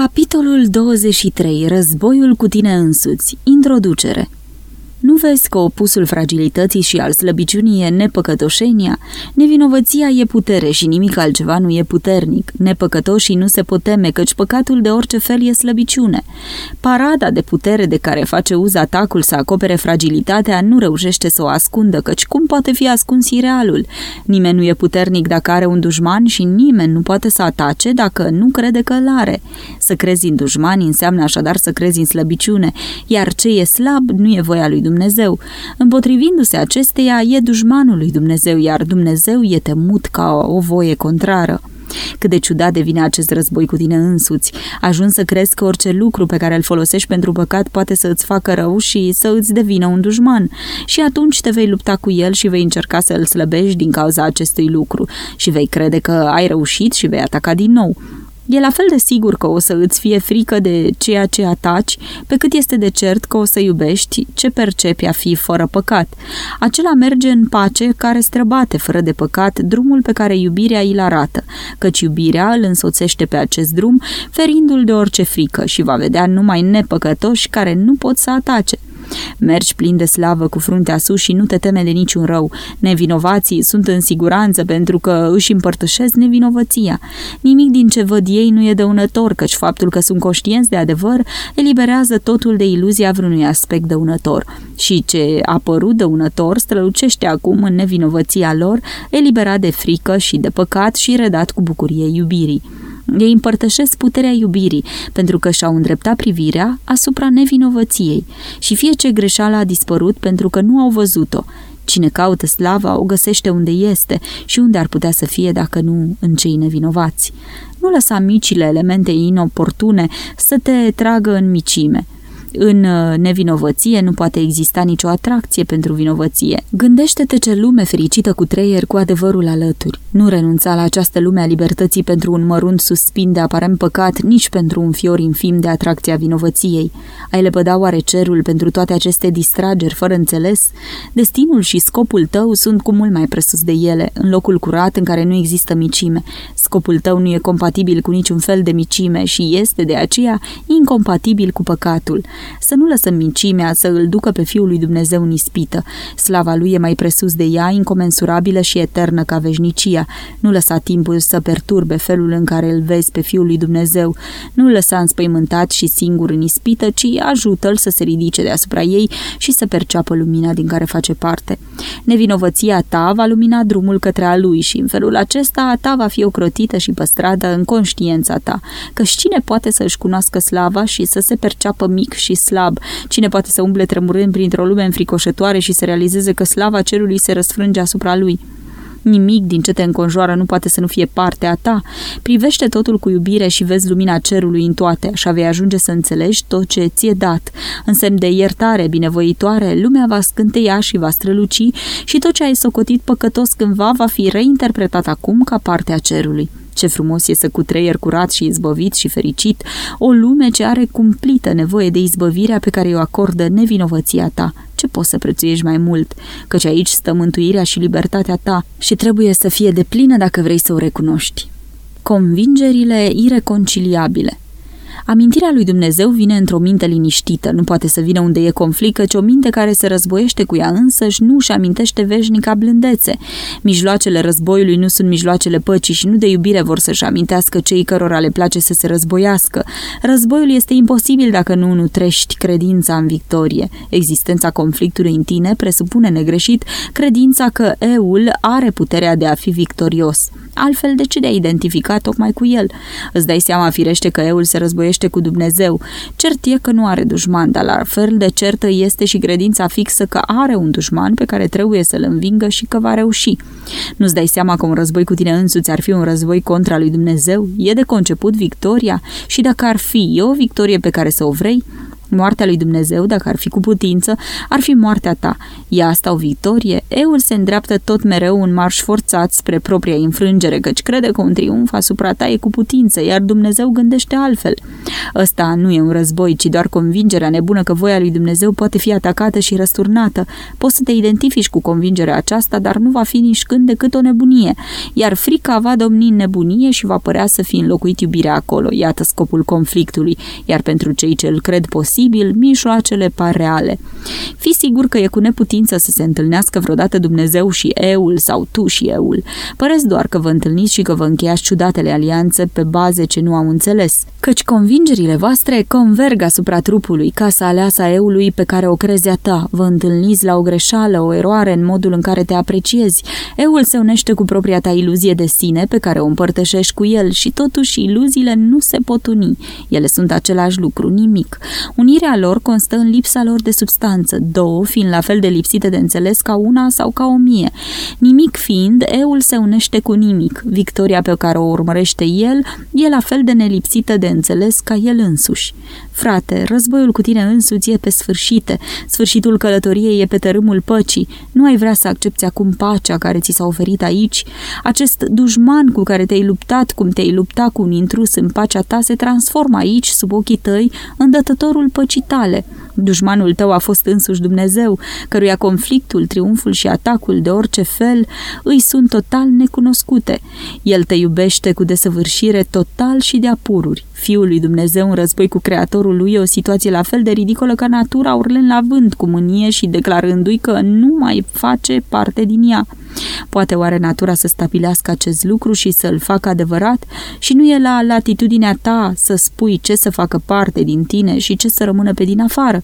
Capitolul 23. Războiul cu tine însuți. Introducere nu vezi că opusul fragilității și al slăbiciunii e nepăcătoșenia? Nevinovăția e putere și nimic altceva nu e puternic. Nepăcătoșii nu se pot teme, căci păcatul de orice fel e slăbiciune. Parada de putere de care face uz atacul să acopere fragilitatea nu reușește să o ascundă, căci cum poate fi ascuns irealul? Nimeni nu e puternic dacă are un dușman și nimeni nu poate să atace dacă nu crede că îl are. Să crezi în dușmani înseamnă așadar să crezi în slăbiciune, iar ce e slab nu e voia lui Dumnezeu. Împotrivindu-se acesteia, e dușmanul lui Dumnezeu, iar Dumnezeu e temut ca o voie contrară. Cât de ciudat devine acest război cu tine însuți. Ajuns să crezi că orice lucru pe care îl folosești pentru păcat poate să îți facă rău și să îți devină un dușman. Și atunci te vei lupta cu el și vei încerca să îl slăbești din cauza acestui lucru și vei crede că ai reușit și vei ataca din nou. E la fel de sigur că o să îți fie frică de ceea ce ataci, pe cât este de cert că o să iubești ce percepi a fi fără păcat. Acela merge în pace care străbate fără de păcat drumul pe care iubirea îl arată, căci iubirea îl însoțește pe acest drum, ferindu-l de orice frică și va vedea numai nepăcătoși care nu pot să atace. Mergi plin de slavă cu fruntea sus și nu te teme de niciun rău. Nevinovații sunt în siguranță pentru că își împărtășesc nevinovăția. Nimic din ce văd ei nu e dăunător, căci faptul că sunt conștienți de adevăr eliberează totul de iluzia vreunui aspect dăunător. Și ce a părut dăunător strălucește acum în nevinovăția lor, eliberat de frică și de păcat și redat cu bucurie iubirii. Ei împărtășesc puterea iubirii, pentru că și-au îndreptat privirea asupra nevinovăției și fie ce greșeală a dispărut pentru că nu au văzut-o. Cine caută slava o găsește unde este și unde ar putea să fie dacă nu în cei nevinovați. Nu lăsa micile elemente inoportune să te tragă în micime – în uh, nevinovăție nu poate exista nicio atracție pentru vinovăție. Gândește-te ce lume fericită cu treier cu adevărul alături. Nu renunța la această lume a libertății pentru un mărunt suspin de aparent păcat, nici pentru un fior infim de atracția vinovăției. Ai lepăda oare cerul pentru toate aceste distrageri fără înțeles? Destinul și scopul tău sunt cu mult mai presus de ele, în locul curat în care nu există micime. Scopul tău nu e compatibil cu niciun fel de micime și este de aceea incompatibil cu păcatul. Să nu lăsăm mincimea să îl ducă pe Fiul lui Dumnezeu în ispită. Slava lui e mai presus de ea, incomensurabilă și eternă ca veșnicia. Nu lăsa timpul să perturbe felul în care îl vezi pe Fiul lui Dumnezeu. Nu lăsa înspăimântat și singur în ispită, ci ajută-l să se ridice deasupra ei și să perceapă lumina din care face parte. Nevinovăția ta va lumina drumul către a lui și în felul acesta a ta va fi ocrotită și păstrată în conștiința ta, că cine poate să-și cunoască slava și să se perceapă mic și slab. Cine poate să umble tremurând printr-o lume înfricoșătoare și să realizeze că slava cerului se răsfrânge asupra lui? Nimic din ce te înconjoară nu poate să nu fie parte a ta. Privește totul cu iubire și vezi lumina cerului în toate, așa vei ajunge să înțelegi tot ce ți-e dat. În semn de iertare binevoitoare, lumea va scânteia și va străluci și tot ce ai socotit păcătos cândva va fi reinterpretat acum ca parte a cerului. Ce frumos e să cu treier curat și izbăvit și fericit, o lume ce are cumplită nevoie de izbăvirea pe care o acordă nevinovăția ta. Ce poți să prețuiești mai mult? Căci aici stă mântuirea și libertatea ta și trebuie să fie de plină dacă vrei să o recunoști. Convingerile ireconciliabile Amintirea lui Dumnezeu vine într-o minte liniștită, nu poate să vină unde e conflict, căci o minte care se războiește cu ea însăși nu își amintește veșnica blândețe. Mijloacele războiului nu sunt mijloacele păcii și nu de iubire vor să-și amintească cei cărora le place să se războiască. Războiul este imposibil dacă nu nutrești credința în victorie. Existența conflictului în tine presupune negreșit credința că eul are puterea de a fi victorios. Altfel, de ce de a identifica tocmai cu el? Îți dai seama firește că eul se războiește cu Dumnezeu. Cert e că nu are dușman, dar la fel de certă este și credința fixă că are un dușman pe care trebuie să-l învingă și că va reuși. Nu-ți dai seama că un război cu tine însuți ar fi un război contra lui Dumnezeu? E de conceput victoria? Și dacă ar fi, e o victorie pe care să o vrei? Moartea lui Dumnezeu, dacă ar fi cu putință, ar fi moartea ta. E asta o victorie? Eul se îndreaptă tot mereu un marș forțat spre propria înfrângere, căci crede că un triumf asupra ta e cu putință, iar Dumnezeu gândește altfel. Ăsta nu e un război, ci doar convingerea nebună că voia lui Dumnezeu poate fi atacată și răsturnată. Poți să te identifici cu convingerea aceasta, dar nu va fi nici când decât o nebunie, iar frica va domni în nebunie și va părea să fi înlocuit iubirea acolo. Iată scopul conflictului, iar pentru cei ce îl cred posibil, mijloacele par reale. Fii sigur că e cu neputință să se întâlnească vreodată Dumnezeu și eul sau tu și eul. Păreți doar că vă întâlniți și că vă încheiați ciudatele alianțe pe baze ce nu au înțeles. Căci convingerile voastre converg asupra trupului, casa aleasă a eului pe care o crezi a ta. Vă întâlniți la o greșeală, o eroare în modul în care te apreciezi. Eul se unește cu propria ta iluzie de sine pe care o împărtășești cu el și totuși iluziile nu se pot uni. Ele sunt același lucru, nimic. Unirea lor constă în lipsa lor de substanță, două fiind la fel de lipsite de înțeles ca una sau ca o mie. Nimic fiind, eul se unește cu nimic. Victoria pe care o urmărește el e la fel de nelipsită de înțeles ca el însuși. Frate, războiul cu tine însuți e pe sfârșite, sfârșitul călătoriei e pe tărâmul păcii, nu ai vrea să accepti acum pacea care ți s-a oferit aici? Acest dușman cu care te-ai luptat, cum te-ai luptat cu un intrus în pacea ta, se transformă aici, sub ochii tăi, în dătătorul păcii tale. Dușmanul tău a fost însuși Dumnezeu, căruia conflictul, triumful și atacul de orice fel îi sunt total necunoscute. El te iubește cu desăvârșire total și de apururi. Fiul lui Dumnezeu în război cu creatorul lui e o situație la fel de ridicolă ca natura urlând la vânt cu mânie și declarându-i că nu mai face parte din ea. Poate oare natura să stabilească acest lucru și să-l facă adevărat? Și nu e la latitudinea ta să spui ce să facă parte din tine și ce să rămână pe din afară?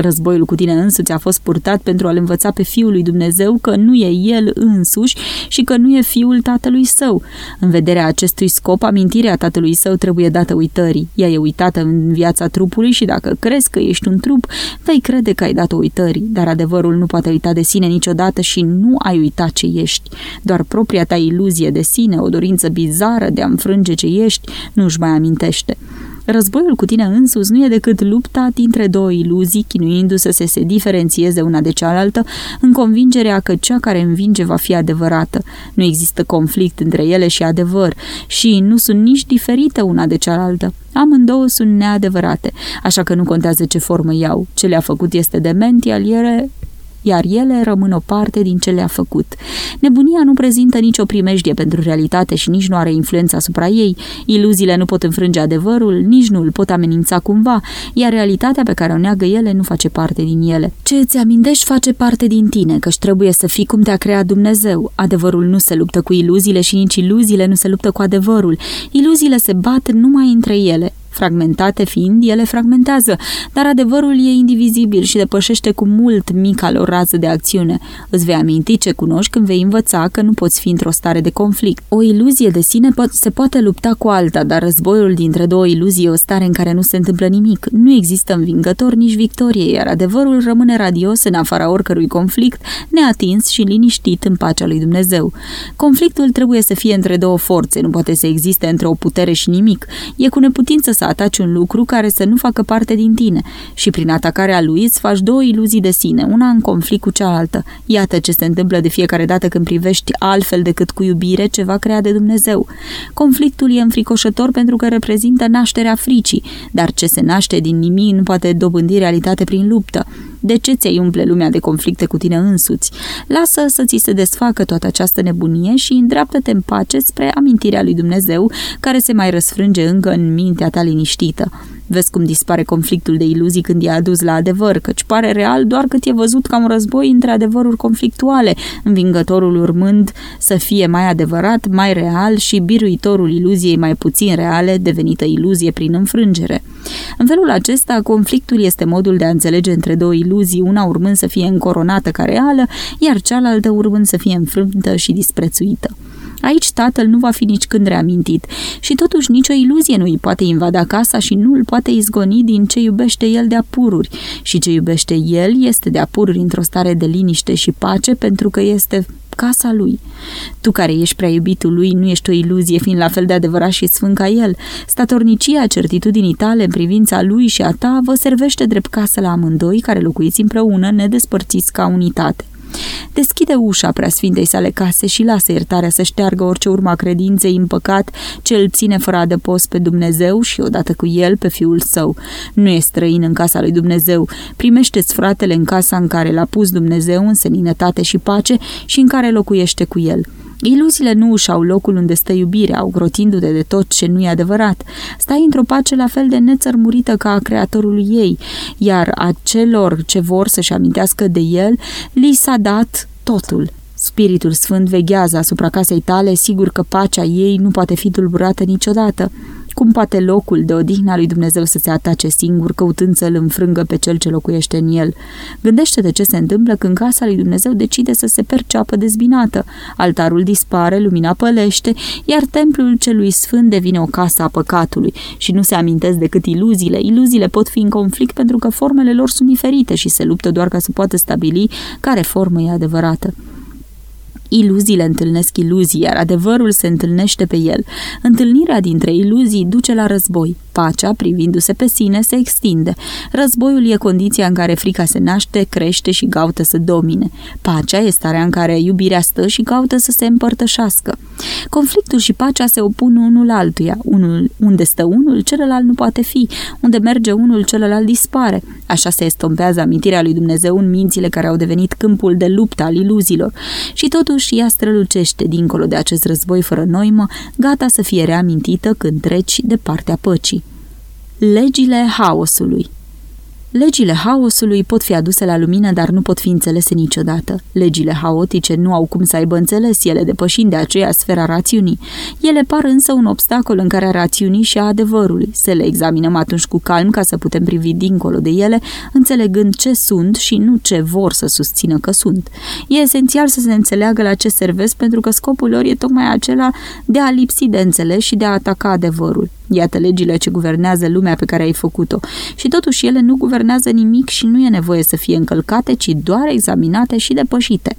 Războiul cu tine însuți a fost purtat pentru a-l învăța pe Fiul lui Dumnezeu că nu e el însuși și că nu e Fiul Tatălui Său. În vederea acestui scop, amintirea Tatălui Său trebuie dată uitării. Ea e uitată în viața trupului și dacă crezi că ești un trup, vei crede că ai dat-o uitării, dar adevărul nu poate uita de sine niciodată și nu ai uitat ce ești. Doar propria ta iluzie de sine, o dorință bizară de a înfrânge ce ești, nu își mai amintește. Războiul cu tine însuți nu e decât lupta dintre două iluzii, chinuindu-se să se diferențieze una de cealaltă, în convingerea că cea care învinge va fi adevărată. Nu există conflict între ele și adevăr și nu sunt nici diferite una de cealaltă. Amândouă sunt neadevărate, așa că nu contează ce formă iau. Ce le-a făcut este dement, iar ele iar ele rămân o parte din ce le-a făcut. Nebunia nu prezintă nicio primejdie pentru realitate și nici nu are influență asupra ei. Iluziile nu pot înfrânge adevărul, nici nu îl pot amenința cumva, iar realitatea pe care o neagă ele nu face parte din ele. Ce îți amintești face parte din tine, căci trebuie să fii cum te-a creat Dumnezeu. Adevărul nu se luptă cu iluziile și nici iluziile nu se luptă cu adevărul. Iluziile se bat numai între ele. Fragmentate fiind, ele fragmentează, dar adevărul e indivizibil și depășește cu mult mica lor rază de acțiune. Îți vei aminti ce cunoști când vei învăța că nu poți fi într-o stare de conflict. O iluzie de sine po- se poate lupta cu alta, dar războiul dintre două iluzii e o stare în care nu se întâmplă nimic. Nu există învingător nici victorie, iar adevărul rămâne radios în afara oricărui conflict, neatins și liniștit în pacea lui Dumnezeu. Conflictul trebuie să fie între două forțe, nu poate să existe între o putere și nimic. E cu neputință să ataci un lucru care să nu facă parte din tine și prin atacarea lui îți faci două iluzii de sine, una în conflict cu cealaltă. Iată ce se întâmplă de fiecare dată când privești altfel decât cu iubire ceva creat de Dumnezeu. Conflictul e înfricoșător pentru că reprezintă nașterea fricii, dar ce se naște din nimic nu poate dobândi realitate prin luptă. De ce ți-ai umple lumea de conflicte cu tine însuți? Lasă să ți se desfacă toată această nebunie și îndreaptă-te în pace spre amintirea lui Dumnezeu, care se mai răsfrânge încă în mintea ta liniștită. Vezi cum dispare conflictul de iluzii când e adus la adevăr, căci pare real doar cât e văzut ca un război între adevăruri conflictuale, învingătorul urmând să fie mai adevărat, mai real și biruitorul iluziei mai puțin reale, devenită iluzie prin înfrângere. În felul acesta, conflictul este modul de a înțelege între două iluzii, una urmând să fie încoronată ca reală, iar cealaltă urmând să fie înfrântă și disprețuită. Aici tatăl nu va fi nici când reamintit și totuși nicio iluzie nu îi poate invada casa și nu îl poate izgoni din ce iubește el de apururi și ce iubește el este de apururi într-o stare de liniște și pace pentru că este casa lui. Tu care ești prea iubitul lui nu ești o iluzie, fiind la fel de adevărat și sfânt ca el. Statornicia certitudinii tale în privința lui și a ta vă servește drept casă la amândoi care locuiți împreună nedespărțiți ca unitate. Deschide ușa preasfintei sale case și lasă iertarea să șteargă orice urma credinței în păcat ce îl ține fără adăpost pe Dumnezeu și odată cu el pe fiul său. Nu e străin în casa lui Dumnezeu. Primește-ți fratele în casa în care l-a pus Dumnezeu în seninătate și pace și în care locuiește cu el. Iluziile nu își au locul unde stă iubirea, grotindu-te de tot ce nu e adevărat. Stai într-o pace la fel de nețărmurită ca a creatorului ei, iar acelor ce vor să-și amintească de el, li s-a dat totul. Spiritul Sfânt veghează asupra casei tale, sigur că pacea ei nu poate fi tulburată niciodată. Cum poate locul de odihna lui Dumnezeu să se atace singur, căutând să-l înfrângă pe cel ce locuiește în el? Gândește-te ce se întâmplă când casa lui Dumnezeu decide să se perceapă dezbinată. Altarul dispare, lumina pălește, iar templul celui sfânt devine o casă a păcatului și nu se amintesc decât iluziile. Iluziile pot fi în conflict pentru că formele lor sunt diferite și se luptă doar ca să poată stabili care formă e adevărată. Iluziile întâlnesc iluzii, iar adevărul se întâlnește pe el. Întâlnirea dintre iluzii duce la război. Pacea, privindu-se pe sine, se extinde. Războiul e condiția în care frica se naște, crește și caută să domine. Pacea este starea în care iubirea stă și caută să se împărtășească. Conflictul și pacea se opun unul altuia. Unul, unde stă unul, celălalt nu poate fi. Unde merge unul, celălalt dispare. Așa se estompează amintirea lui Dumnezeu în mințile care au devenit câmpul de luptă al iluzilor. Și totuși ea strălucește dincolo de acest război fără noimă, gata să fie reamintită când treci de partea păcii. Legile haosului Legile haosului pot fi aduse la lumină, dar nu pot fi înțelese niciodată. Legile haotice nu au cum să aibă înțeles, ele depășind de aceea sfera rațiunii. Ele par însă un obstacol în care a rațiunii și a adevărului. Să le examinăm atunci cu calm ca să putem privi dincolo de ele, înțelegând ce sunt și nu ce vor să susțină că sunt. E esențial să se înțeleagă la ce servesc pentru că scopul lor e tocmai acela de a lipsi de înțeles și de a ataca adevărul. Iată legile ce guvernează lumea pe care ai făcut-o. Și totuși ele nu guvernează nimic și nu e nevoie să fie încălcate, ci doar examinate și depășite.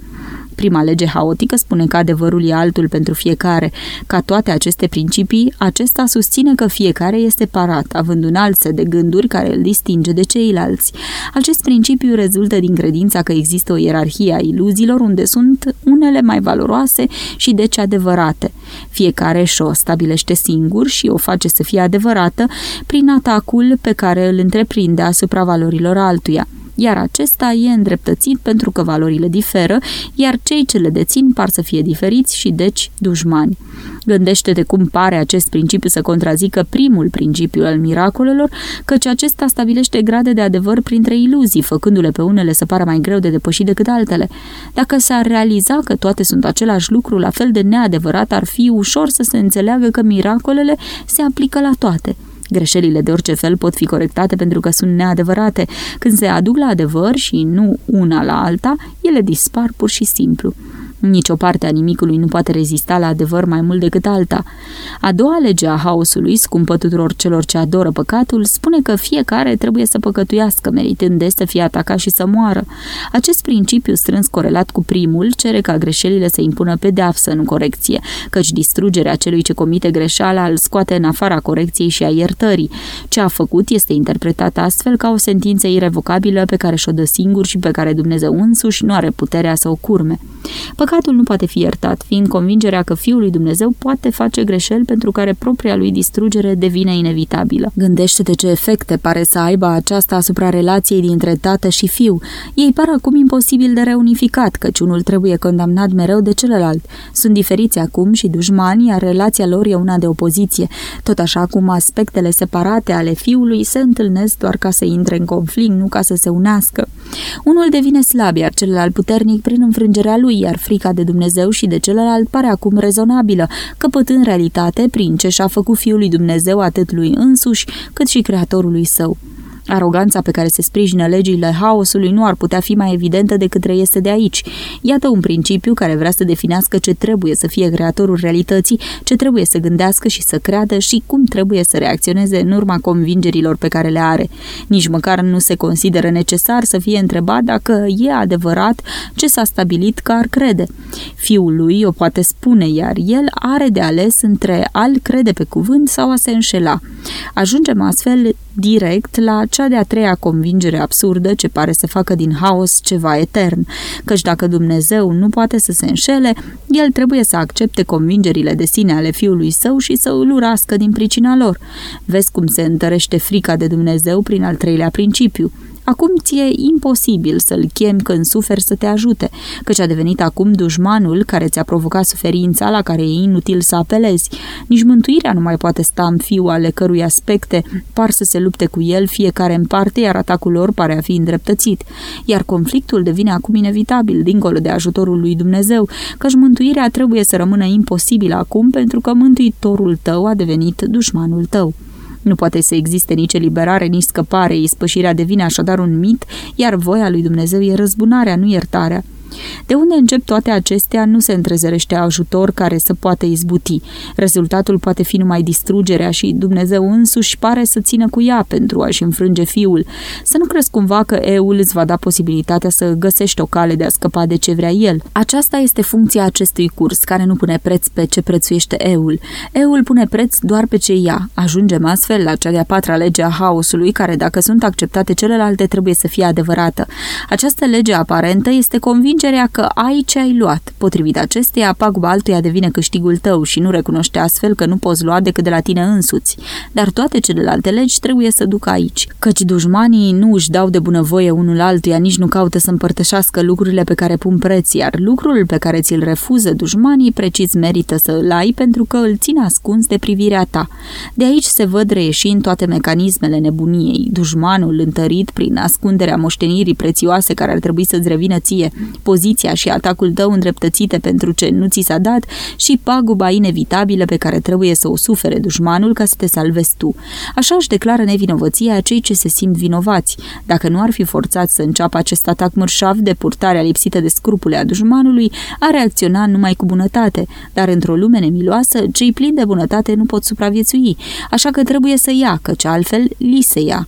Prima lege haotică spune că adevărul e altul pentru fiecare. Ca toate aceste principii, acesta susține că fiecare este separat, având un alt set de gânduri care îl distinge de ceilalți. Acest principiu rezultă din credința că există o ierarhie a iluziilor unde sunt unele mai valoroase și deci adevărate. Fiecare și-o stabilește singur și o face să fie adevărată prin atacul pe care îl întreprinde asupra valorilor altuia iar acesta e îndreptățit pentru că valorile diferă, iar cei ce le dețin par să fie diferiți și deci dușmani. Gândește-te cum pare acest principiu să contrazică primul principiu al miracolelor, căci acesta stabilește grade de adevăr printre iluzii, făcându-le pe unele să pară mai greu de depășit decât altele. Dacă s-ar realiza că toate sunt același lucru, la fel de neadevărat ar fi ușor să se înțeleagă că miracolele se aplică la toate. Greșelile de orice fel pot fi corectate pentru că sunt neadevărate. Când se aduc la adevăr și nu una la alta, ele dispar pur și simplu. Nici o parte a nimicului nu poate rezista la adevăr mai mult decât alta. A doua lege a haosului, scumpă tuturor celor ce adoră păcatul, spune că fiecare trebuie să păcătuiască, meritând de să fie atacat și să moară. Acest principiu strâns corelat cu primul cere ca greșelile să impună pedeapsă, nu corecție, căci distrugerea celui ce comite greșeala îl scoate în afara corecției și a iertării. Ce a făcut este interpretat astfel ca o sentință irrevocabilă pe care și-o dă singur și pe care Dumnezeu însuși nu are puterea să o curme. Păcatul nu poate fi iertat, fiind convingerea că Fiul lui Dumnezeu poate face greșeli pentru care propria lui distrugere devine inevitabilă. Gândește-te ce efecte pare să aibă aceasta asupra relației dintre tată și fiu. Ei par acum imposibil de reunificat, căci unul trebuie condamnat mereu de celălalt. Sunt diferiți acum și dușmani, iar relația lor e una de opoziție, tot așa cum aspectele separate ale fiului se întâlnesc doar ca să intre în conflict, nu ca să se unească. Unul devine slab, iar celălalt puternic prin înfrângerea lui, iar frica de Dumnezeu și de celălalt pare acum rezonabilă, căpătând realitate prin ce și-a făcut Fiul lui Dumnezeu atât lui însuși, cât și Creatorului său. Aroganța pe care se sprijină legile haosului nu ar putea fi mai evidentă decât reiese de aici. Iată un principiu care vrea să definească ce trebuie să fie creatorul realității, ce trebuie să gândească și să creadă și cum trebuie să reacționeze în urma convingerilor pe care le are. Nici măcar nu se consideră necesar să fie întrebat dacă e adevărat ce s-a stabilit că ar crede. Fiul lui o poate spune, iar el are de ales între al crede pe cuvânt sau a se înșela. Ajungem astfel direct la cea de-a treia convingere absurdă ce pare să facă din haos ceva etern, căci dacă Dumnezeu nu poate să se înșele, el trebuie să accepte convingerile de sine ale fiului său și să îl urască din pricina lor. Vezi cum se întărește frica de Dumnezeu prin al treilea principiu. Acum ție e imposibil să-l chemi când suferi să te ajute, căci a devenit acum dușmanul care ți-a provocat suferința la care e inutil să apelezi. Nici mântuirea nu mai poate sta în fiu ale cărui aspecte par să se lupte cu el fiecare în parte, iar atacul lor pare a fi îndreptățit. Iar conflictul devine acum inevitabil, dincolo de ajutorul lui Dumnezeu, căci mântuirea trebuie să rămână imposibilă acum pentru că mântuitorul tău a devenit dușmanul tău. Nu poate să existe nici eliberare, nici scăpare, ispășirea devine așadar un mit, iar voia lui Dumnezeu e răzbunarea, nu iertarea. De unde încep toate acestea, nu se întrezerește ajutor care să poată izbuti. Rezultatul poate fi numai distrugerea și Dumnezeu însuși pare să țină cu ea pentru a-și înfrânge fiul. Să nu crezi cumva că eul îți va da posibilitatea să găsești o cale de a scăpa de ce vrea el. Aceasta este funcția acestui curs, care nu pune preț pe ce prețuiește eul. Eul pune preț doar pe ce ia. Ajungem astfel la cea de-a patra lege a haosului, care dacă sunt acceptate celelalte trebuie să fie adevărată. Această lege aparentă este convins convingerea că ai ce ai luat. Potrivit acesteia, paguba altuia devine câștigul tău și nu recunoște astfel că nu poți lua decât de la tine însuți. Dar toate celelalte legi trebuie să ducă aici, căci dușmanii nu își dau de bunăvoie unul altuia, nici nu caută să împărtășească lucrurile pe care pun preț, iar lucrul pe care ți-l refuză dușmanii precis merită să îl ai pentru că îl ține ascuns de privirea ta. De aici se văd reieșind toate mecanismele nebuniei, dușmanul întărit prin ascunderea moștenirii prețioase care ar trebui să-ți revină ție, poziția și atacul tău îndreptățite pentru ce nu ți s-a dat și paguba inevitabilă pe care trebuie să o sufere dușmanul ca să te salvezi tu. Așa își declară nevinovăția cei ce se simt vinovați. Dacă nu ar fi forțat să înceapă acest atac mărșav de purtarea lipsită de scrupule a dușmanului, a reacționa numai cu bunătate, dar într-o lume nemiloasă, cei plini de bunătate nu pot supraviețui, așa că trebuie să ia, căci altfel li se ia.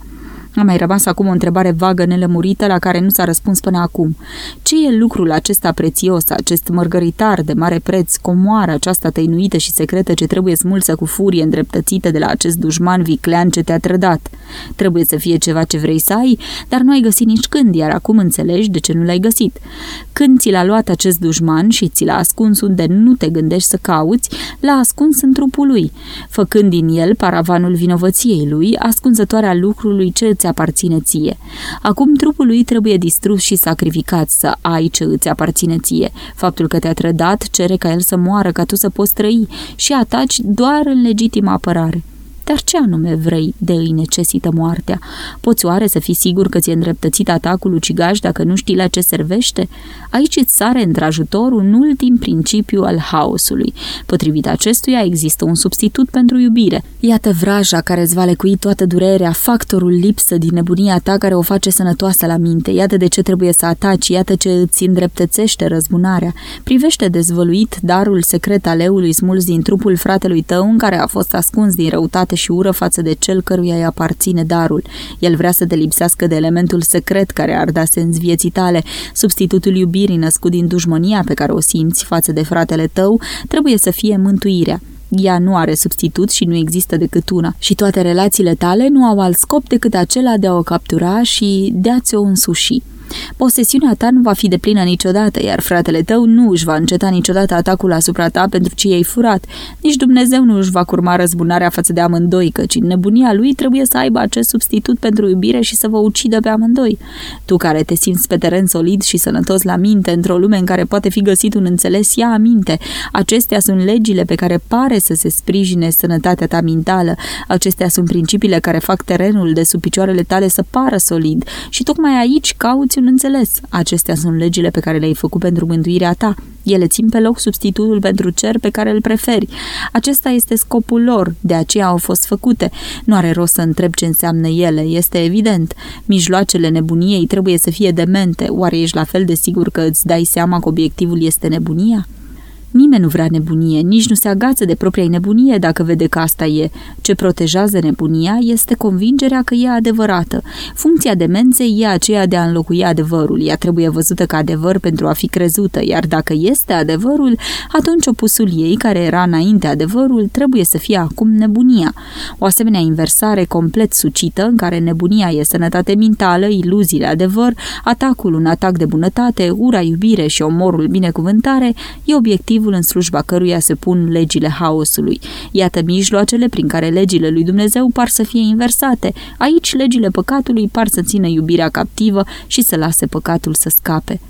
A mai rămas acum o întrebare vagă, nelămurită, la care nu s-a răspuns până acum. Ce e lucrul acesta prețios, acest mărgăritar de mare preț, comoara aceasta tăinuită și secretă ce trebuie smulsă cu furie îndreptățită de la acest dușman viclean ce te-a trădat? Trebuie să fie ceva ce vrei să ai, dar nu ai găsit nici când, iar acum înțelegi de ce nu l-ai găsit. Când ți l-a luat acest dușman și ți l-a ascuns unde nu te gândești să cauți, l-a ascuns în trupul lui, făcând din el paravanul vinovăției lui, ascunzătoarea lucrului ce îți aparține ție. Acum trupul lui trebuie distrus și sacrificat să ai ce îți aparține ție. Faptul că te-a trădat cere ca el să moară ca tu să poți trăi și ataci doar în legitimă apărare. Dar ce anume vrei de îi necesită moartea? Poți oare să fii sigur că ți-e îndreptățit atacul ucigaș dacă nu știi la ce servește? Aici îți sare într-ajutor un ultim principiu al haosului. Potrivit acestuia există un substitut pentru iubire. Iată vraja care îți va lecui toată durerea, factorul lipsă din nebunia ta care o face sănătoasă la minte. Iată de ce trebuie să ataci, iată ce îți îndreptățește răzbunarea. Privește dezvăluit darul secret al leului smuls din trupul fratelui tău în care a fost ascuns din răutate și ură față de cel căruia îi aparține darul. El vrea să te lipsească de elementul secret care ar da sens vieții tale. Substitutul iubirii născut din dușmânia pe care o simți față de fratele tău trebuie să fie mântuirea. Ea nu are substitut și nu există decât una. Și toate relațiile tale nu au alt scop decât acela de a o captura și de a ți-o însuși. Posesiunea ta nu va fi de plină niciodată, iar fratele tău nu își va înceta niciodată atacul asupra ta pentru ce i-ai furat. Nici Dumnezeu nu își va curma răzbunarea față de amândoi, căci în nebunia lui trebuie să aibă acest substitut pentru iubire și să vă ucidă pe amândoi. Tu care te simți pe teren solid și sănătos la minte, într-o lume în care poate fi găsit un înțeles, ia aminte. Acestea sunt legile pe care pare să se sprijine sănătatea ta mentală. Acestea sunt principiile care fac terenul de sub picioarele tale să pară solid și tocmai aici cauți un înțeles. Acestea sunt legile pe care le-ai făcut pentru mântuirea ta. Ele țin pe loc substitutul pentru cer pe care îl preferi. Acesta este scopul lor, de aceea au fost făcute. Nu are rost să întreb ce înseamnă ele, este evident. Mijloacele nebuniei trebuie să fie demente. Oare ești la fel de sigur că îți dai seama că obiectivul este nebunia? Nimeni nu vrea nebunie, nici nu se agață de propria nebunie dacă vede că asta e. Ce protejează nebunia este convingerea că e adevărată. Funcția demenței e aceea de a înlocui adevărul. Ea trebuie văzută ca adevăr pentru a fi crezută, iar dacă este adevărul, atunci opusul ei, care era înainte adevărul, trebuie să fie acum nebunia. O asemenea inversare complet sucită, în care nebunia e sănătate mentală, iluziile adevăr, atacul un atac de bunătate, ura iubire și omorul binecuvântare, e obiectiv motivul în slujba căruia se pun legile haosului. Iată mijloacele prin care legile lui Dumnezeu par să fie inversate. Aici legile păcatului par să țină iubirea captivă și să lase păcatul să scape.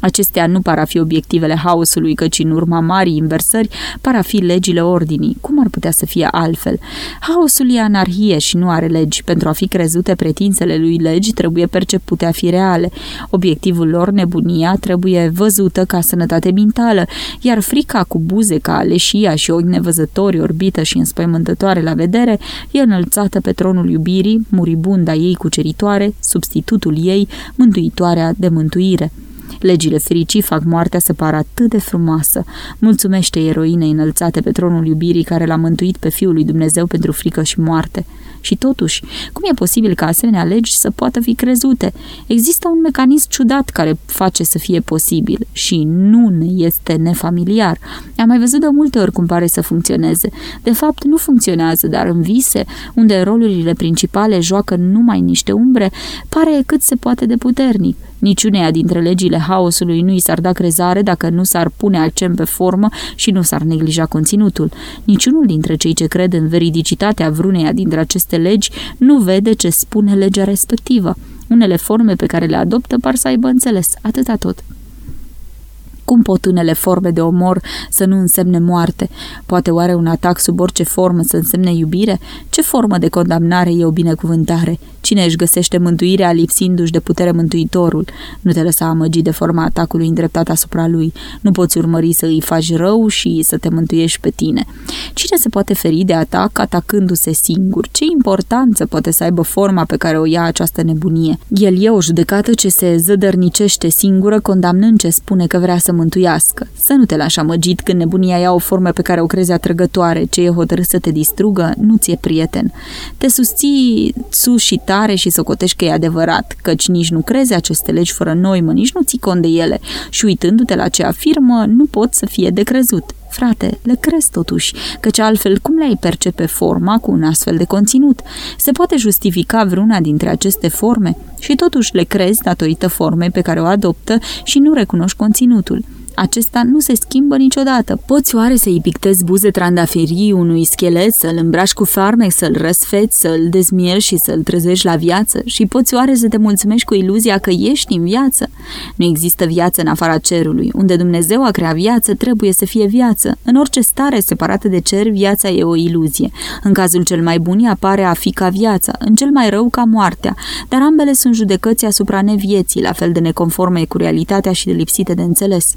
Acestea nu par a fi obiectivele haosului, căci în urma marii inversări par a fi legile ordinii. Cum ar putea să fie altfel? Haosul e anarhie și nu are legi. Pentru a fi crezute pretinsele lui legi, trebuie percepute a fi reale. Obiectivul lor, nebunia, trebuie văzută ca sănătate mentală, iar frica cu buze ca leșia și ochi nevăzători, orbită și înspăimântătoare la vedere, e înălțată pe tronul iubirii, muribunda ei cuceritoare, substitutul ei, mântuitoarea de mântuire. Legile fericii fac moartea să pară atât de frumoasă. Mulțumește eroinei înălțate pe tronul iubirii care l-a mântuit pe Fiul lui Dumnezeu pentru frică și moarte. Și totuși, cum e posibil ca asemenea legi să poată fi crezute? Există un mecanism ciudat care face să fie posibil și nu ne este nefamiliar. Am mai văzut de multe ori cum pare să funcționeze. De fapt, nu funcționează, dar în vise, unde rolurile principale joacă numai niște umbre, pare cât se poate de puternic. Niciuneia dintre legile haosului nu i s-ar da crezare dacă nu s-ar pune accent pe formă și nu s-ar neglija conținutul. Niciunul dintre cei ce cred în veridicitatea vreuneia dintre aceste legi nu vede ce spune legea respectivă. Unele forme pe care le adoptă par să aibă înțeles, atâta tot. Cum pot unele forme de omor să nu însemne moarte? Poate oare un atac sub orice formă să însemne iubire? Ce formă de condamnare e o binecuvântare? Cine își găsește mântuirea lipsindu-și de putere mântuitorul? Nu te lăsa amăgi de forma atacului îndreptat asupra lui. Nu poți urmări să îi faci rău și să te mântuiești pe tine. Cine se poate feri de atac atacându-se singur? Ce importanță poate să aibă forma pe care o ia această nebunie? El e o judecată ce se zădărnicește singură, condamnând ce spune că vrea să mântuiască. Să nu te lași amăgit când nebunia ia o formă pe care o crezi atrăgătoare, ce e hotărât să te distrugă, nu ți-e prieten. Te susții sus și tare și socotești că e adevărat, căci nici nu crezi aceste legi fără noimă, nici nu ții cont de ele și uitându-te la ce afirmă, nu pot să fie de crezut. Frate, le crezi totuși, căci altfel cum le-ai percepe forma cu un astfel de conținut? Se poate justifica vreuna dintre aceste forme și totuși le crezi datorită formei pe care o adoptă și nu recunoști conținutul acesta nu se schimbă niciodată. Poți oare să-i pictezi buze trandafirii unui schelet, să-l îmbraci cu farmec, să-l răsfeți, să-l dezmieri și să-l trezești la viață? Și poți oare să te mulțumești cu iluzia că ești în viață? Nu există viață în afara cerului. Unde Dumnezeu a creat viață, trebuie să fie viață. În orice stare separată de cer, viața e o iluzie. În cazul cel mai bun, apare a fi ca viața, în cel mai rău ca moartea, dar ambele sunt judecăți asupra nevieții, la fel de neconforme cu realitatea și de lipsite de înțeles.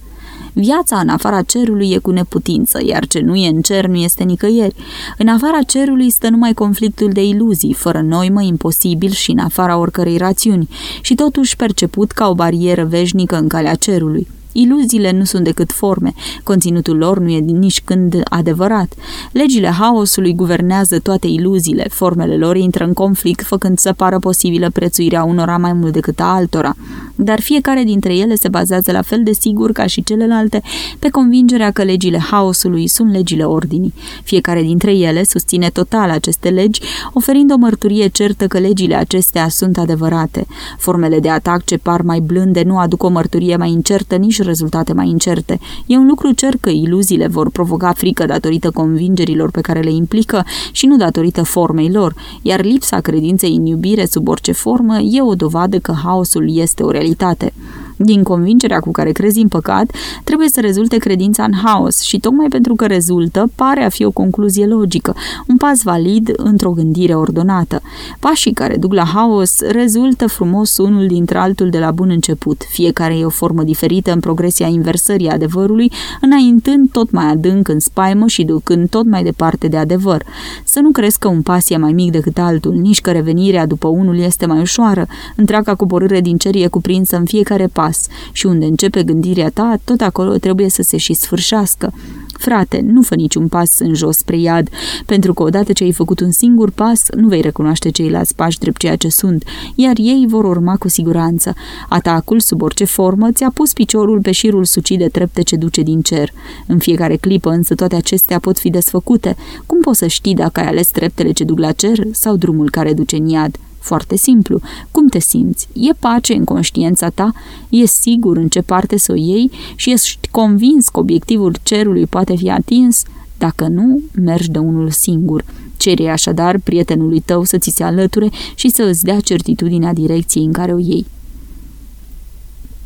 Viața în afara cerului e cu neputință, iar ce nu e în cer nu este nicăieri. În afara cerului stă numai conflictul de iluzii, fără noimă, imposibil și în afara oricărei rațiuni, și totuși perceput ca o barieră veșnică în calea cerului. Iluziile nu sunt decât forme, conținutul lor nu e nici când adevărat. Legile haosului guvernează toate iluziile, formele lor intră în conflict, făcând să pară posibilă prețuirea unora mai mult decât a altora. Dar fiecare dintre ele se bazează la fel de sigur ca și celelalte pe convingerea că legile haosului sunt legile ordinii. Fiecare dintre ele susține total aceste legi, oferind o mărturie certă că legile acestea sunt adevărate. Formele de atac ce par mai blânde nu aduc o mărturie mai incertă nici rezultate mai incerte. E un lucru cer că iluziile vor provoca frică datorită convingerilor pe care le implică și nu datorită formei lor, iar lipsa credinței în iubire sub orice formă e o dovadă că haosul este o realitate mentalitate. Din convingerea cu care crezi în păcat, trebuie să rezulte credința în haos și tocmai pentru că rezultă, pare a fi o concluzie logică, un pas valid într-o gândire ordonată. Pașii care duc la haos rezultă frumos unul dintre altul de la bun început. Fiecare e o formă diferită în progresia inversării adevărului, înaintând tot mai adânc în spaimă și ducând tot mai departe de adevăr. Să nu crezi că un pas e mai mic decât altul, nici că revenirea după unul este mai ușoară. Întreaga coborâre din cer e cuprinsă în fiecare pas pas și unde începe gândirea ta, tot acolo trebuie să se și sfârșească. Frate, nu fă niciun pas în jos spre iad, pentru că odată ce ai făcut un singur pas, nu vei recunoaște ceilalți pași drept ceea ce sunt, iar ei vor urma cu siguranță. Atacul, sub orice formă, ți-a pus piciorul pe șirul sucii de trepte ce duce din cer. În fiecare clipă însă toate acestea pot fi desfăcute. Cum poți să știi dacă ai ales treptele ce duc la cer sau drumul care duce în iad? Foarte simplu. Cum te simți? E pace în conștiința ta? E sigur în ce parte să o iei și ești convins că obiectivul cerului poate fi atins? Dacă nu, mergi de unul singur. Cere așadar prietenului tău să ți se alăture și să îți dea certitudinea direcției în care o iei.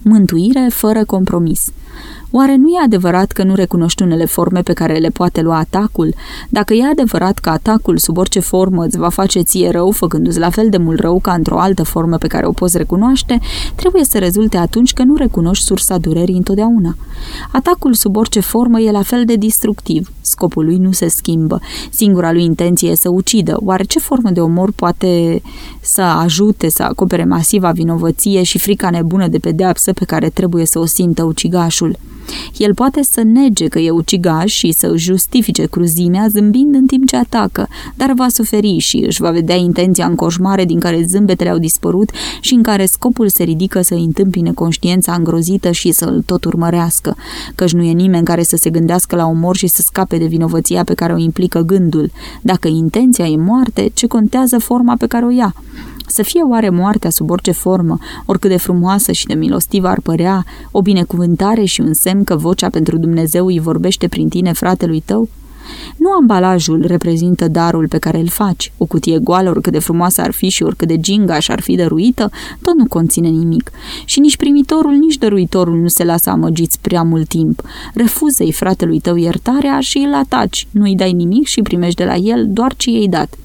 Mântuire fără compromis. Oare nu e adevărat că nu recunoști unele forme pe care le poate lua atacul? Dacă e adevărat că atacul, sub orice formă, îți va face ție rău, făcându-ți la fel de mult rău ca într-o altă formă pe care o poți recunoaște, trebuie să rezulte atunci că nu recunoști sursa durerii întotdeauna. Atacul sub orice formă e la fel de destructiv. Scopul lui nu se schimbă. Singura lui intenție e să ucidă. Oare ce formă de omor poate să ajute să acopere masiva vinovăție și frica nebună de pedeapsă pe care trebuie să o simtă ucigașul? El poate să nege că e ucigaș și să își justifice cruzimea zâmbind în timp ce atacă, dar va suferi și își va vedea intenția în coșmare din care zâmbetele au dispărut și în care scopul se ridică să îi întâmpine conștiința îngrozită și să îl tot urmărească, căci nu e nimeni care să se gândească la omor și să scape de vinovăția pe care o implică gândul. Dacă intenția e moarte, ce contează forma pe care o ia? Să fie oare moartea sub orice formă, oricât de frumoasă și de milostivă ar părea, o binecuvântare și un semn că vocea pentru Dumnezeu îi vorbește prin tine fratelui tău? Nu ambalajul reprezintă darul pe care îl faci. O cutie goală, oricât de frumoasă ar fi și oricât de gingaș ar fi dăruită, tot nu conține nimic. Și nici primitorul, nici dăruitorul nu se lasă amăgiți prea mult timp. Refuză-i fratelui tău iertarea și îl ataci. Nu-i dai nimic și primești de la el doar ce i-ai dat.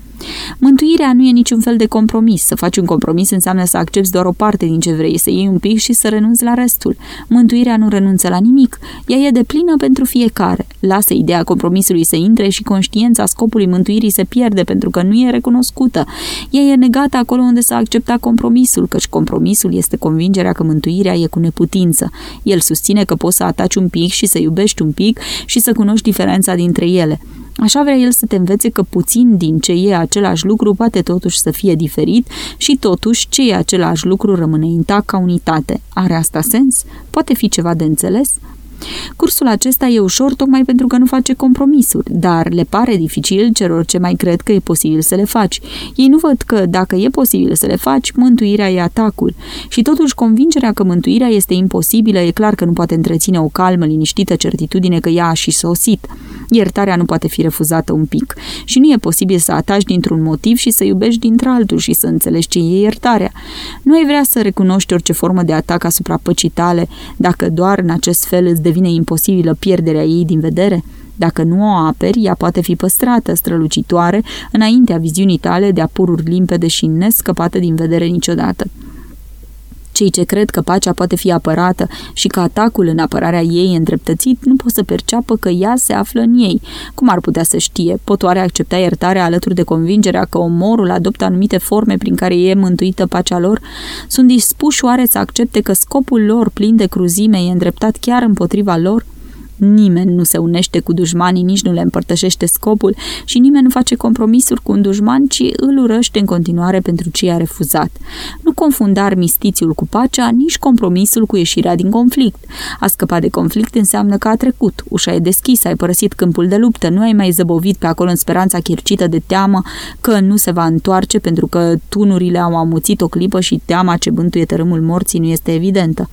Mântuirea nu e niciun fel de compromis. Să faci un compromis înseamnă să accepti doar o parte din ce vrei, să iei un pic și să renunți la restul. Mântuirea nu renunță la nimic. Ea e de plină pentru fiecare. Lasă ideea compromisului să intre și conștiința scopului mântuirii se pierde pentru că nu e recunoscută. Ea e negată acolo unde s-a acceptat compromisul, căci compromisul este convingerea că mântuirea e cu neputință. El susține că poți să ataci un pic și să iubești un pic și să cunoști diferența dintre ele. Așa vrea el să te învețe că puțin din ce e același lucru poate totuși să fie diferit și totuși ce e același lucru rămâne intact ca unitate. Are asta sens? Poate fi ceva de înțeles? Cursul acesta e ușor tocmai pentru că nu face compromisuri, dar le pare dificil celor ce mai cred că e posibil să le faci. Ei nu văd că, dacă e posibil să le faci, mântuirea e atacul. Și totuși convingerea că mântuirea este imposibilă e clar că nu poate întreține o calmă, liniștită certitudine că ea a și sosit. Iertarea nu poate fi refuzată un pic și nu e posibil să ataci dintr-un motiv și să iubești dintr-altul și să înțelegi ce e iertarea. Nu ai vrea să recunoști orice formă de atac asupra păcii tale, dacă doar în acest fel îți devine imposibilă pierderea ei din vedere? Dacă nu o aperi, ea poate fi păstrată, strălucitoare, înaintea viziunii tale de apururi limpede și nescăpată din vedere niciodată. Cei ce cred că pacea poate fi apărată și că atacul în apărarea ei e îndreptățit nu pot să perceapă că ea se află în ei. Cum ar putea să știe? Pot oare accepta iertarea alături de convingerea că omorul adoptă anumite forme prin care e mântuită pacea lor? Sunt dispuși oare să accepte că scopul lor plin de cruzime e îndreptat chiar împotriva lor? Nimeni nu se unește cu dușmanii, nici nu le împărtășește scopul și nimeni nu face compromisuri cu un dușman, ci îl urăște în continuare pentru ce i-a refuzat. Nu confunda armistițiul cu pacea, nici compromisul cu ieșirea din conflict. A scăpa de conflict înseamnă că a trecut, ușa e deschisă, ai părăsit câmpul de luptă, nu ai mai zăbovit pe acolo în speranța chircită de teamă că nu se va întoarce pentru că tunurile au amuțit o clipă și teama ce bântuie tărâmul morții nu este evidentă.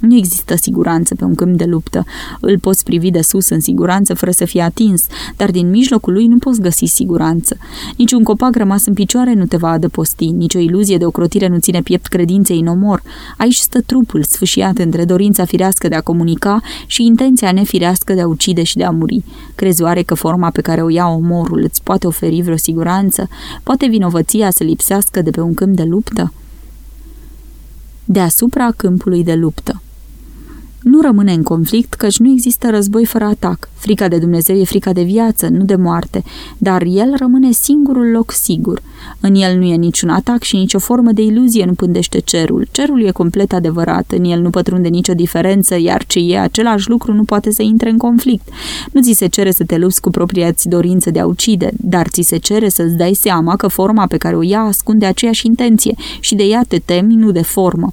Nu există siguranță pe un câmp de luptă. Îl poți privi de sus în siguranță fără să fie atins, dar din mijlocul lui nu poți găsi siguranță. Niciun copac rămas în picioare nu te va adăposti, nicio iluzie de ocrotire nu ține piept credinței în omor. Aici stă trupul sfâșiat între dorința firească de a comunica și intenția nefirească de a ucide și de a muri. Crezi oare că forma pe care o ia omorul îți poate oferi vreo siguranță? Poate vinovăția să lipsească de pe un câmp de luptă? Deasupra câmpului de luptă nu rămâne în conflict căci nu există război fără atac. Frica de Dumnezeu e frica de viață, nu de moarte, dar el rămâne singurul loc sigur. În el nu e niciun atac și nicio formă de iluzie nu pândește cerul. Cerul e complet adevărat, în el nu pătrunde nicio diferență, iar ce e același lucru nu poate să intre în conflict. Nu ți se cere să te lupți cu propria ți dorință de a ucide, dar ți se cere să-ți dai seama că forma pe care o ia ascunde aceeași intenție și de ea te temi, nu de formă.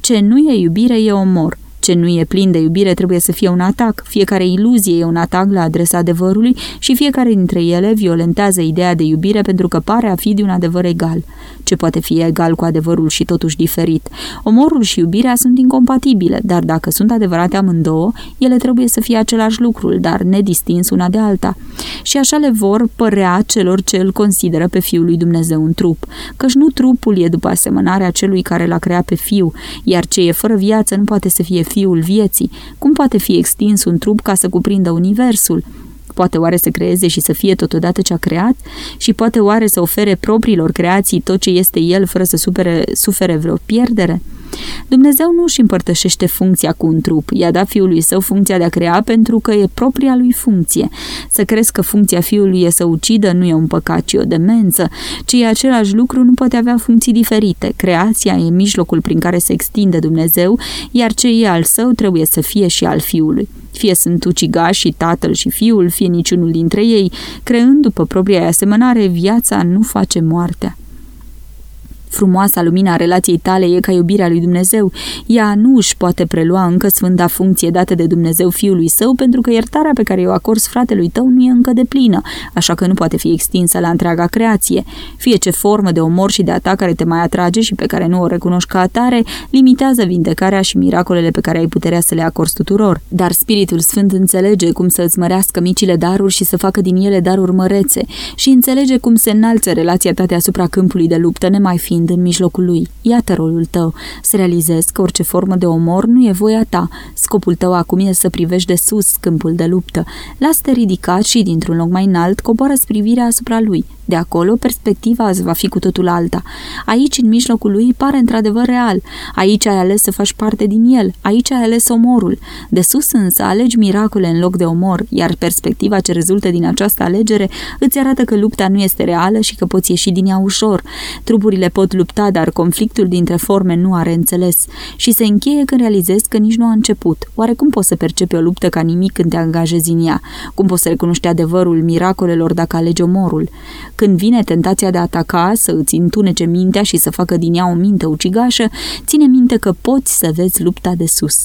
Ce nu e iubire e omor. Ce nu e plin de iubire trebuie să fie un atac. Fiecare iluzie e un atac la adresa adevărului și fiecare dintre ele violentează ideea de iubire pentru că pare a fi de un adevăr egal. Ce poate fi egal cu adevărul și totuși diferit? Omorul și iubirea sunt incompatibile, dar dacă sunt adevărate amândouă, ele trebuie să fie același lucru, dar nedistins una de alta. Și așa le vor părea celor ce îl consideră pe Fiul lui Dumnezeu un trup, căci nu trupul e după asemănarea celui care l-a creat pe Fiu, iar ce e fără viață nu poate să fie fiul vieții. Cum poate fi extins un trup ca să cuprindă universul? Poate oare să creeze și să fie totodată ce a creat? Și poate oare să ofere propriilor creații tot ce este el fără să supere, sufere vreo pierdere? Dumnezeu nu își împărtășește funcția cu un trup. I-a dat fiului său funcția de a crea pentru că e propria lui funcție. Să crezi că funcția fiului e să ucidă nu e un păcat, ci o demență, ci e același lucru nu poate avea funcții diferite. Creația e mijlocul prin care se extinde Dumnezeu, iar ce e al său trebuie să fie și al fiului. Fie sunt ucigași și tatăl și fiul, fie niciunul dintre ei, creând după propria asemănare, viața nu face moartea. Frumoasa lumina relației tale e ca iubirea lui Dumnezeu. Ea nu își poate prelua încă sfânta funcție dată de Dumnezeu fiului său, pentru că iertarea pe care o acorzi fratelui tău nu e încă de plină, așa că nu poate fi extinsă la întreaga creație. Fie ce formă de omor și de atac care te mai atrage și pe care nu o recunoști ca atare, limitează vindecarea și miracolele pe care ai puterea să le acorzi tuturor. Dar Spiritul Sfânt înțelege cum să îți mărească micile daruri și să facă din ele daruri mărețe și înțelege cum se înalță relația ta deasupra câmpului de luptă, nemai fiind fiind în mijlocul lui. Iată rolul tău, să realizezi că orice formă de omor nu e voia ta. Scopul tău acum e să privești de sus câmpul de luptă. Lasă-te ridicat și dintr-un loc mai înalt coboară privirea asupra lui. De acolo, perspectiva îți va fi cu totul alta. Aici, în mijlocul lui, pare într-adevăr real. Aici ai ales să faci parte din el. Aici ai ales omorul. De sus însă alegi miracole în loc de omor, iar perspectiva ce rezultă din această alegere îți arată că lupta nu este reală și că poți ieși din ea ușor. Trupurile pot lupta, dar conflictul dintre forme nu are înțeles. Și se încheie când realizezi că nici nu a început. Oare cum poți să percepi o luptă ca nimic când te angajezi în ea? Cum poți să recunoști adevărul miracolelor dacă alegi omorul? Când vine tentația de a ataca, să îți întunece mintea și să facă din ea o minte ucigașă, ține minte că poți să vezi lupta de sus.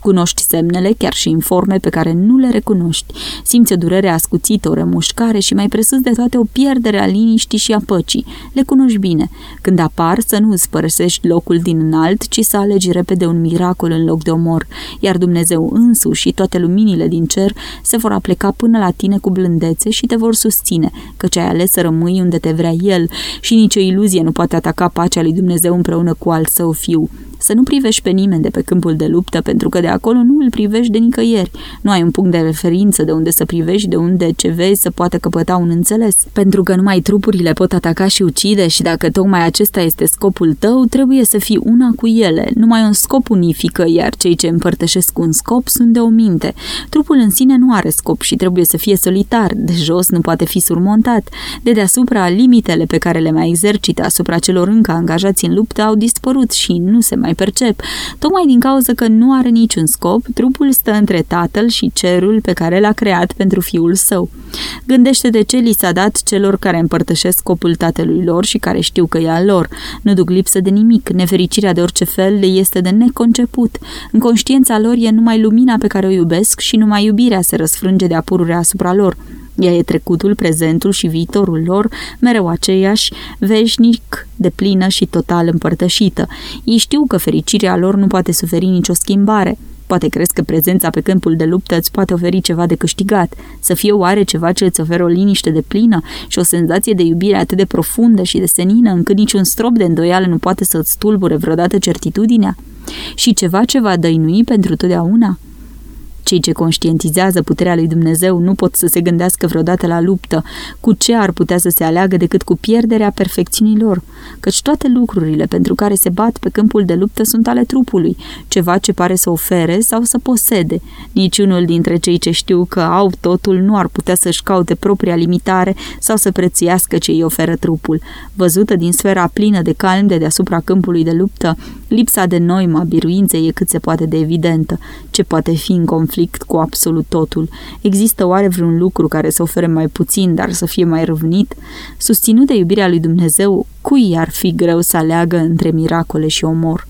Cunoști semnele, chiar și în forme pe care nu le recunoști. Simți o durere ascuțită, o remușcare și mai presus de toate o pierdere a liniștii și a păcii. Le cunoști bine. Când apar, să nu îți părăsești locul din înalt, ci să alegi repede un miracol în loc de omor, iar Dumnezeu însuși și toate luminile din cer se vor apleca până la tine cu blândețe și te vor susține, căci ai ales să rămâi unde te vrea El și nicio iluzie nu poate ataca pacea lui Dumnezeu împreună cu al său fiu. Să nu privești pe nimeni de pe câmpul de luptă, pentru că de acolo nu îl privești de nicăieri. Nu ai un punct de referință de unde să privești, de unde ce vezi să poată căpăta un înțeles. Pentru că numai trupurile pot ataca și ucide și dacă tocmai acesta este scopul tău, trebuie să fii una cu ele. Numai un scop unifică, iar cei ce împărtășesc un scop sunt de o minte. Trupul în sine nu are scop și trebuie să fie solitar, de jos nu poate fi surmontat. De deasupra, limitele pe care le mai exercită asupra celor încă angajați în luptă au dispărut și nu se mai percep. Tocmai din cauza că nu are niciun scop, trupul stă între tatăl și cerul pe care l-a creat pentru fiul său. Gândește de ce li s-a dat celor care împărtășesc scopul tatălui lor și care știu că e al lor. Nu duc lipsă de nimic, nefericirea de orice fel le este de neconceput. În conștiința lor e numai lumina pe care o iubesc și numai iubirea se răsfrânge de apururea asupra lor. Ea e trecutul, prezentul și viitorul lor, mereu aceeași, veșnic, de plină și total împărtășită. Ei știu că fericirea lor nu poate suferi nicio schimbare. Poate crezi că prezența pe câmpul de luptă îți poate oferi ceva de câștigat, să fie oare ceva ce îți oferă o liniște de plină și o senzație de iubire atât de profundă și de senină încât niciun strop de îndoială nu poate să-ți tulbure vreodată certitudinea? Și ceva ce va dăinui pentru totdeauna? Cei ce conștientizează puterea lui Dumnezeu nu pot să se gândească vreodată la luptă, cu ce ar putea să se aleagă decât cu pierderea perfecțiunii lor, căci toate lucrurile pentru care se bat pe câmpul de luptă sunt ale trupului, ceva ce pare să ofere sau să posede. Niciunul dintre cei ce știu că au totul nu ar putea să-și caute propria limitare sau să prețuiască ce îi oferă trupul. Văzută din sfera plină de calm de deasupra câmpului de luptă, lipsa de noima biruinței e cât se poate de evidentă. Ce poate fi în conflict cu absolut totul? Există oare vreun lucru care să ofere mai puțin, dar să fie mai râvnit? Susținut de iubirea lui Dumnezeu, cui ar fi greu să aleagă între miracole și omor?